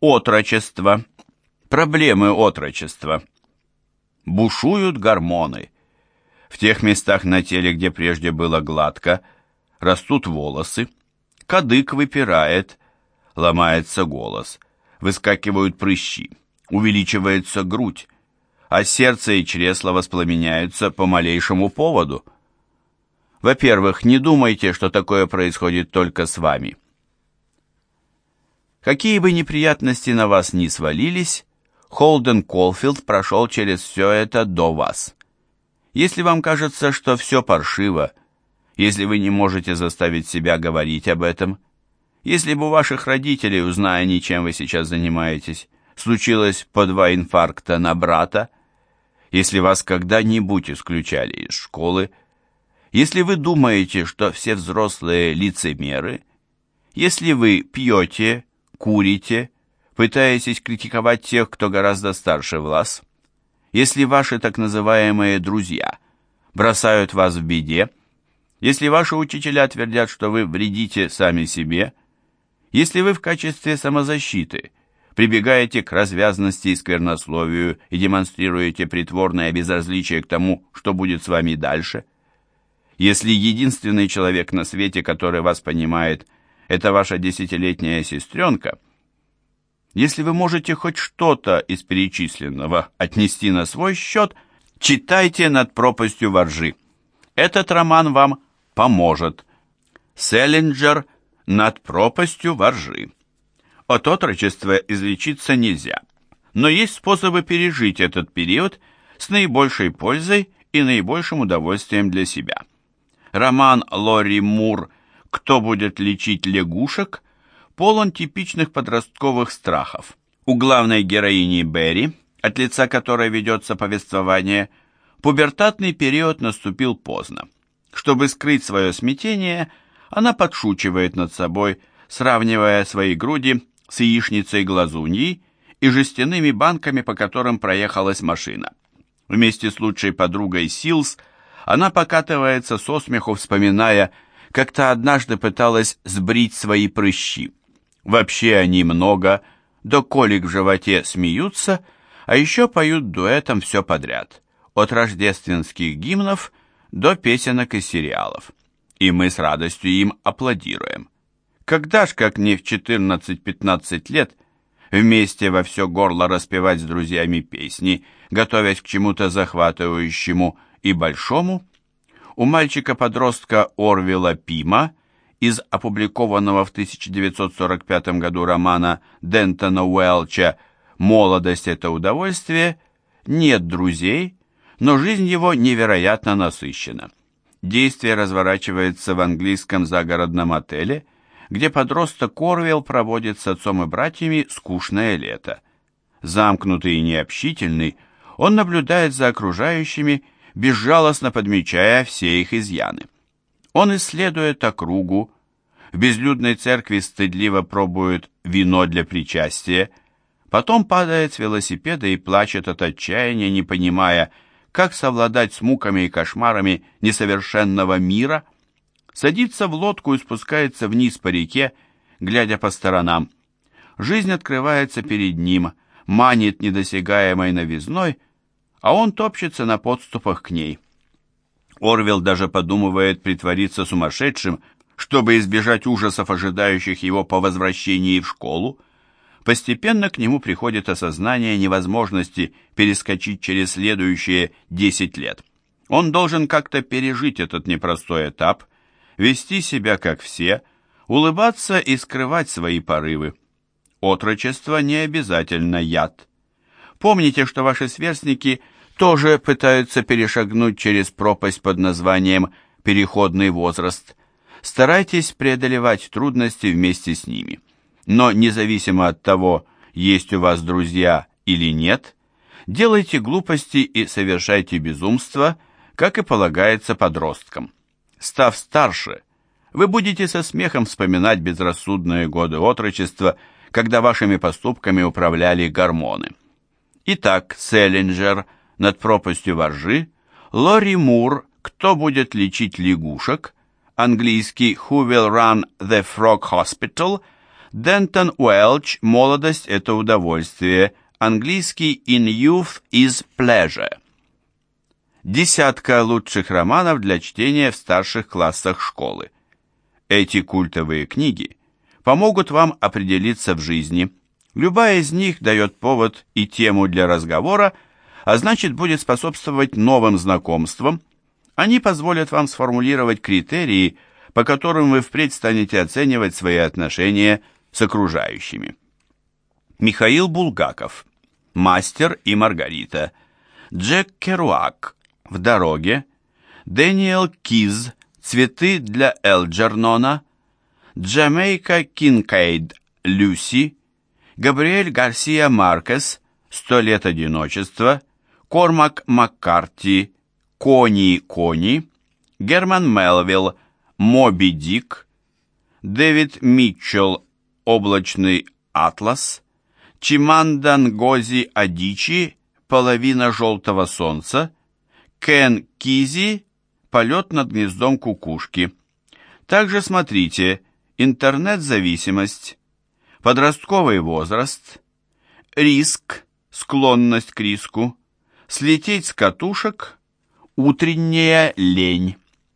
Отрочество. Проблемы отрочества. Бушуют гормоны. В тех местах на теле, где прежде было гладко, растут волосы, кадык выпирает, ломается голос, выскакивают прыщи, увеличивается грудь, а сердце и чресло воспламеняются по малейшему поводу. Во-первых, не думайте, что такое происходит только с вами. Какие бы неприятности на вас ни свалились, Холден Колфилд прошел через все это до вас. Если вам кажется, что все паршиво, если вы не можете заставить себя говорить об этом, если бы у ваших родителей, узная они, чем вы сейчас занимаетесь, случилось по два инфаркта на брата, если вас когда-нибудь исключали из школы, если вы думаете, что все взрослые лицемеры, если вы пьете, курите, пытаетесь критиковать тех, кто гораздо старше вас, если ваши так называемые друзья бросают вас в беде, если ваши учителя твердят, что вы вредите сами себе, если вы в качестве самозащиты прибегаете к развязности и сквернословию и демонстрируете притворное безразличие к тому, что будет с вами дальше, если единственный человек на свете, который вас понимает, это ваша десятилетняя сестренка, если вы можете хоть что-то из перечисленного отнести на свой счет, читайте «Над пропастью воржи». Этот роман вам поможет. Селлинджер «Над пропастью воржи». От отрочества излечиться нельзя, но есть способы пережить этот период с наибольшей пользой и наибольшим удовольствием для себя. Роман Лори Мур «Кто будет лечить лягушек» полон типичных подростковых страхов. У главной героини Берри, от лица которой ведется повествование, пубертатный период наступил поздно. Чтобы скрыть свое смятение, она подшучивает над собой, сравнивая свои груди с яичницей-глазуньей и жестяными банками, по которым проехалась машина. Вместе с лучшей подругой Силс она покатывается со смеху, вспоминая, как то однажды пыталась сбрить свои прыщи. Вообще они много, до колик в животе смеются, а еще поют дуэтом все подряд, от рождественских гимнов до песенок и сериалов. И мы с радостью им аплодируем. Когда ж, как не в 14-15 лет, вместе во все горло распевать с друзьями песни, готовясь к чему-то захватывающему и большому? У мальчика-подростка Орвила Пима – из опубликованного в 1945 году романа Дентона Уэлча «Молодость – это удовольствие» нет друзей, но жизнь его невероятно насыщена. Действие разворачивается в английском загородном отеле, где подросток Корвилл проводит с отцом и братьями скучное лето. Замкнутый и необщительный, он наблюдает за окружающими, безжалостно подмечая все их изъяны. Он исследует округу, в безлюдной церкви стыдливо пробует вино для причастия, потом падает с велосипеда и плачет от отчаяния, не понимая, как совладать с муками и кошмарами несовершенного мира, садится в лодку и спускается вниз по реке, глядя по сторонам. Жизнь открывается перед ним, манит недосягаемой новизной, а он топчется на подступах к ней. Орвел даже подумывает притвориться сумасшедшим, чтобы избежать ужасов, ожидающих его по возвращении в школу. Постепенно к нему приходит осознание невозможности перескочить через следующие 10 лет. Он должен как-то пережить этот непростой этап, вести себя как все, улыбаться и скрывать свои порывы. Отрочество не обязательно яд. Помните, что ваши сверстники – тоже пытаются перешагнуть через пропасть под названием «переходный возраст». Старайтесь преодолевать трудности вместе с ними. Но независимо от того, есть у вас друзья или нет, делайте глупости и совершайте безумства, как и полагается подросткам. Став старше, вы будете со смехом вспоминать безрассудные годы отрочества, когда вашими поступками управляли гормоны. Итак, Селлинджер – над пропастью воржи, Лори Мур «Кто будет лечить лягушек», английский «Who will run the frog hospital», Дентон Уэлч «Молодость – это удовольствие», английский «In youth is pleasure». Десятка лучших романов для чтения в старших классах школы. Эти культовые книги помогут вам определиться в жизни. Любая из них дает повод и тему для разговора, а значит будет способствовать новым знакомствам. Они позволят вам сформулировать критерии, по которым вы впредь станете оценивать свои отношения с окружающими. Михаил Булгаков. Мастер и Маргарита. Джек Керуак. В дороге. Дэниел Киз. Цветы для Элджернона. Джамейка Кинкейд. Люси. Габриэль Гарсия Маркес. Сто лет одиночества. Кормак Маккарти. Кони Кони. Герман Мелвилл. Моби Дик. Дэвид Митчелл. Облачный атлас. Чиманда Нгози Адичи. Половина желтого солнца. Кен Кизи. Полет над гнездом кукушки. Также смотрите интернет-зависимость, подростковый возраст, риск, склонность к риску, слететь с катушек, утренняя лень.